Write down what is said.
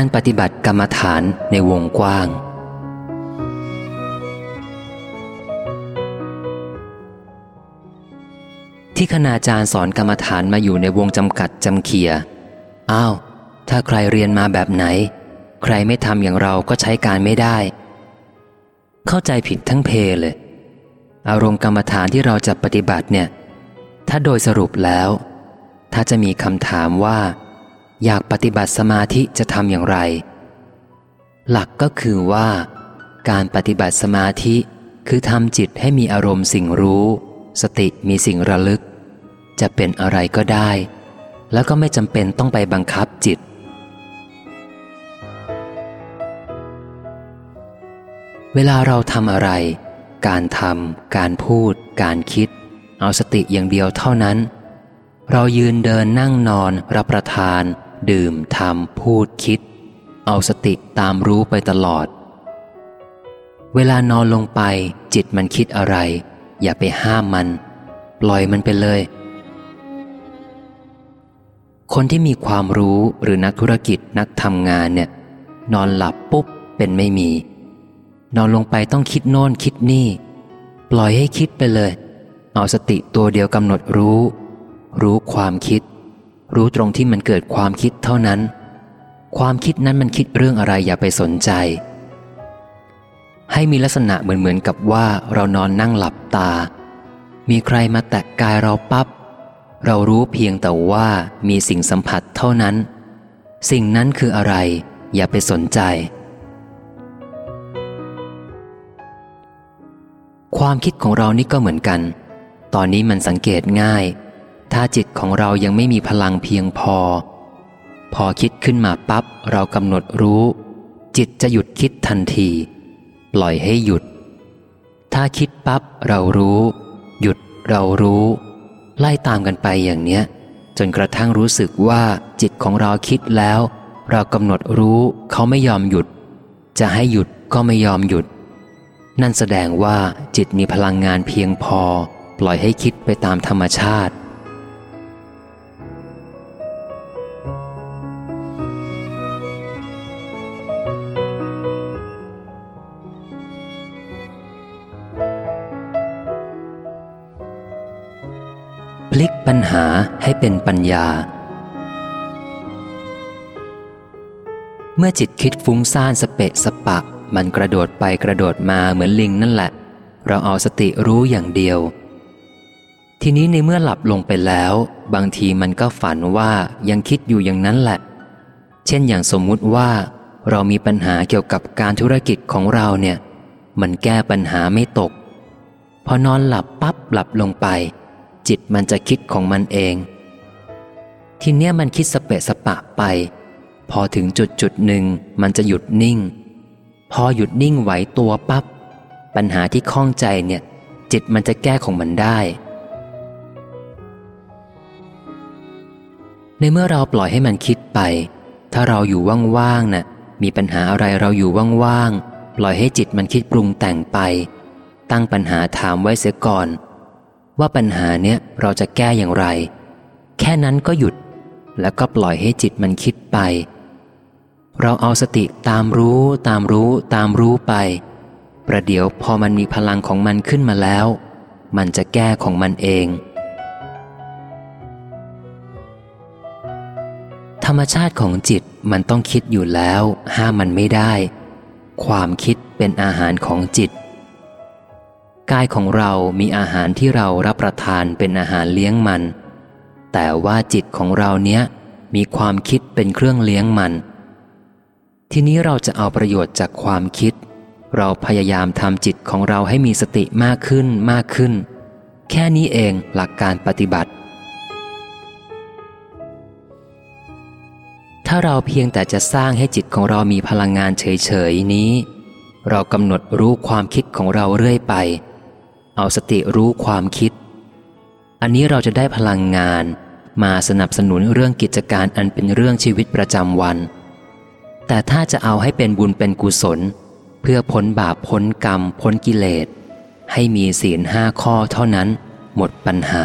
การปฏิบัติกรรมฐานในวงกว้าง ที่คณาจารย์สอนกรรมฐานมาอยู่ในวงจำกัดจำเคียอ้าวถ้าใครเรียนมาแบบไหน ใครไม่ทำอย่างเราก็ใช้การไม่ได้ เข้าใจผิดทั้งเพเลย อารมณ์กรรมฐานที่เราจะปฏิบัติเนี่ย ถ้าโดยสรุปแล้ว ถ้าจะมีคำถามว่า อยากปฏิบัติสมาธิจะทำอย่างไร หลักก็คือว่า การปฏิบัติสมาธิคือทำจิตให้มีอารมณ์สิ่งรู้ สติมีสิ่งระลึก จะเป็นอะไรก็ได้ แล้วก็ไม่จำเป็นต้องไปบังคับจิต เวลาเราทำอะไร การทำการพูด การคิด เอาสติอย่างเดียวเท่านั้น เรายืนเดินนั่งนอนรับประทาน ดื่มทำพูดคิด เอาสติตามรู้ไปตลอด เวลานอนลงไปจิตมันคิดอะไร อย่าไปห้ามมัน ปล่อยมันไปเลย คนที่มีความรู้หรือนักธุรกิจนักทำงานเนี่ย นอนหลับปุ๊บเป็นไม่มี นอนลงไปต้องคิดโน่นคิดนี่ ปล่อยให้คิดไปเลย เอาสติตัวเดียวกำหนดรู้ รู้ความคิด รู้ตรงที่มันเกิดความคิดเท่านั้น ความคิดนั้นมันคิดเรื่องอะไรอย่าไปสนใจ ให้มีลักษณะเหมือนเหมือนกับว่าเรานอนนั่งหลับตา มีใครมาแตะกายเราปับ๊บเรารู้เพียงแต่ว่ามีสิ่งสัมผัสเท่านั้น สิ่งนั้นคืออะไร อย่าไปสนใจ ความคิดของเรานี่ก็เหมือนกัน ตอนนี้มันสังเกตง่าย ถ้าจิตของเรายังไม่มีพลังเพียงพอ พอคิดขึ้นมาปับ๊บเรากำหนดรู้ จิตจะหยุดคิดทันที ปล่อยให้หยุด ถ้าคิดปับ๊บเรารู้ หยุดเรารู้ ไล่ตามกันไปอย่างเนี้ย จนกระทั่งรู้สึกว่าจิตของเราคิดแล้ว เรากำหนดรู้เขาไม่ยอมหยุด จะให้หยุดก็ไม่ยอมหยุด นั่นแสดงว่าจิตมีพลังงานเพียงพอ ปล่อยให้คิดไปตามธรรมชาติ ลิกปัญหาให้เป็นปัญญา เมื่อจิตคิดฟุ้งซ่านสเปะสปะ มันกระโดดไปกระโดดมาเหมือนลิงนั่นแหละ เราเอาสติรู้อย่างเดียว ทีนี้ในเมื่อหลับลงไปแล้ว บางทีมันก็ฝันว่ายังคิดอยู่อย่างนั้นแหละ เช่นอย่างสมมุติว่า เรามีปัญหาเกี่ยวกับการธุรกิจของเราเนี่ย มันแก้ปัญหาไม่ตก พอนอนหลับปั๊บหลับลงไป จิตมันจะคิดของมันเอง ทีเนี้ยมันคิดสเปะสปะไป พอถึงจุดจุดหนึ่งมันจะหยุดนิ่ง พอหยุดนิ่งไหวตัวปับ๊บปัญหาที่ข้องใจเนี่ย จิตมันจะแก้ของมันได้ ในเมื่อเราปล่อยให้มันคิดไป ถ้าเราอยู่ว่างๆน่ะมีปัญหาอะไรเราอยู่ว่างๆปล่อยให้จิตมันคิดปรุงแต่งไป ตั้งปัญหาถามไว้เสียก่อน ว่าปัญหาเนี้ยเราจะแก้อย่างไร แค่นั้นก็หยุด แล้วก็ปล่อยให้จิตมันคิดไป เราเอาสติตามรู้ตามรู้ตามรู้ไป ประเดี๋ยวพอมันมีพลังของมันขึ้นมาแล้ว มันจะแก้ของมันเอง ธรรมชาติของจิตมันต้องคิดอยู่แล้ว ห้ามมันไม่ได้ ความคิดเป็นอาหารของจิต กายของเรามีอาหารที่เรารับประทานเป็นอาหารเลี้ยงมัน แต่ว่าจิตของเราเนี้ยมีความคิดเป็นเครื่องเลี้ยงมัน ทีนี้เราจะเอาประโยชน์จากความคิด เราพยายามทำจิตของเราให้มีสติมากขึ้นมากขึ้น แค่นี้เองหลักการปฏิบัติ ถ้าเราเพียงแต่จะสร้างให้จิตของเรามีพลังงานเฉยๆนี้ เรากำหนดรู้ความคิดของเราเรื่อยไป เอาสติรู้ความคิด อันนี้เราจะได้พลังงาน มาสนับสนุนเรื่องกิจการอันเป็นเรื่องชีวิตประจำวัน แต่ถ้าจะเอาให้เป็นบุญเป็นกุศล เพื่อพ้นบาปพ้นกรรมพ้นกิเลส ให้มีศีลห้าข้อเท่านั้น หมดปัญหา